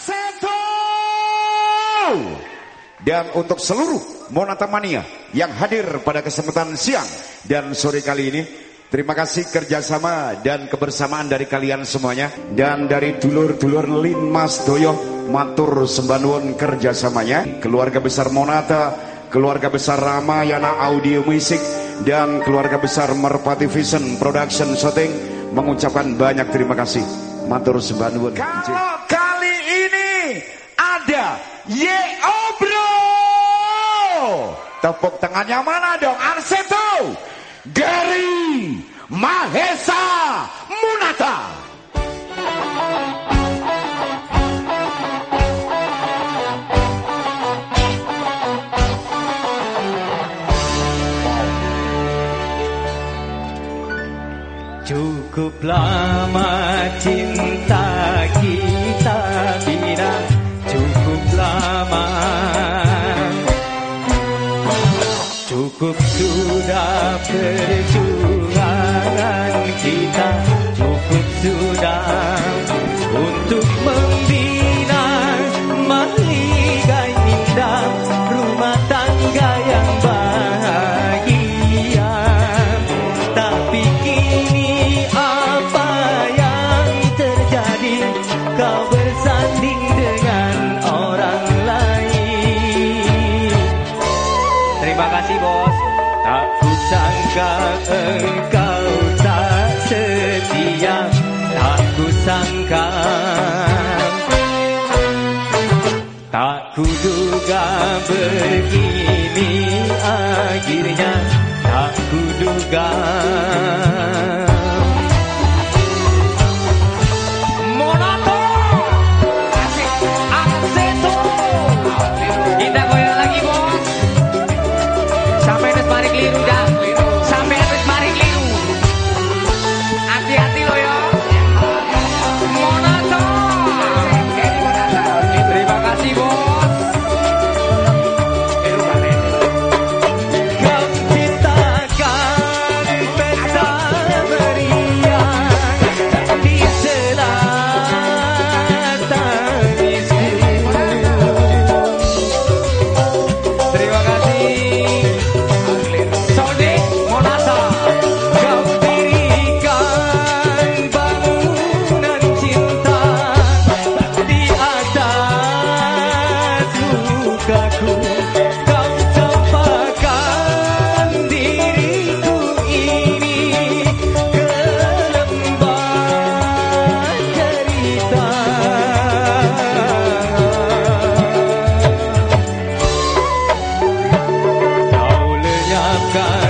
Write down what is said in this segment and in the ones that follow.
Arseto. Dan untuk seluruh Monata Mania yang hadir pada kesempatan siang dan sore kali ini, terima kasih kerjasama dan kebersamaan dari kalian semuanya dan dari dulur-dulur Lin Mas Doyo matur sembanuun kerjasamanya, keluarga besar Monata, keluarga besar Ramayana Audio Music dan keluarga besar Merpati Vision Production Shooting mengucapkan banyak terima kasih. Matur sembanuun. Kalau ini ada Yeo Bro. Tepuk tangannya mana dong? Arseto. Gary Mahesa Munata. Cukup lama cinta Cukup sudah perjuangan kita Cukup sudah kusangka engkau tak setia Tak kusangka Tak kuduga begini akhirnya. Tak kuduga tocar.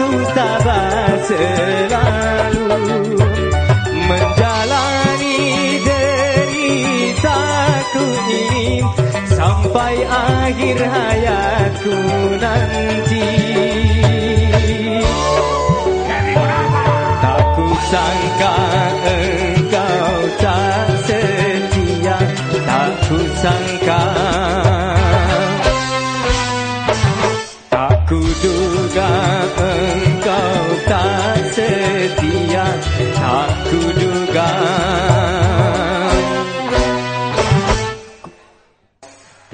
aku sabar selalu Menjalani deritaku ini Sampai akhir hayatku nanti. Tak kusangka engkau tak setia. Tak kusangka Tak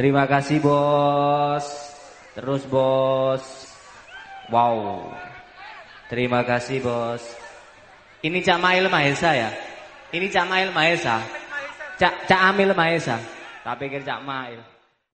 Terima kasih bos. Terus bos. Wow. Terima kasih bos. Ini Cak Mail Mahesa ya? Ini Cak Mail Mahesa Cak, Cak Amil Mahesa Tak pikir Cak Mail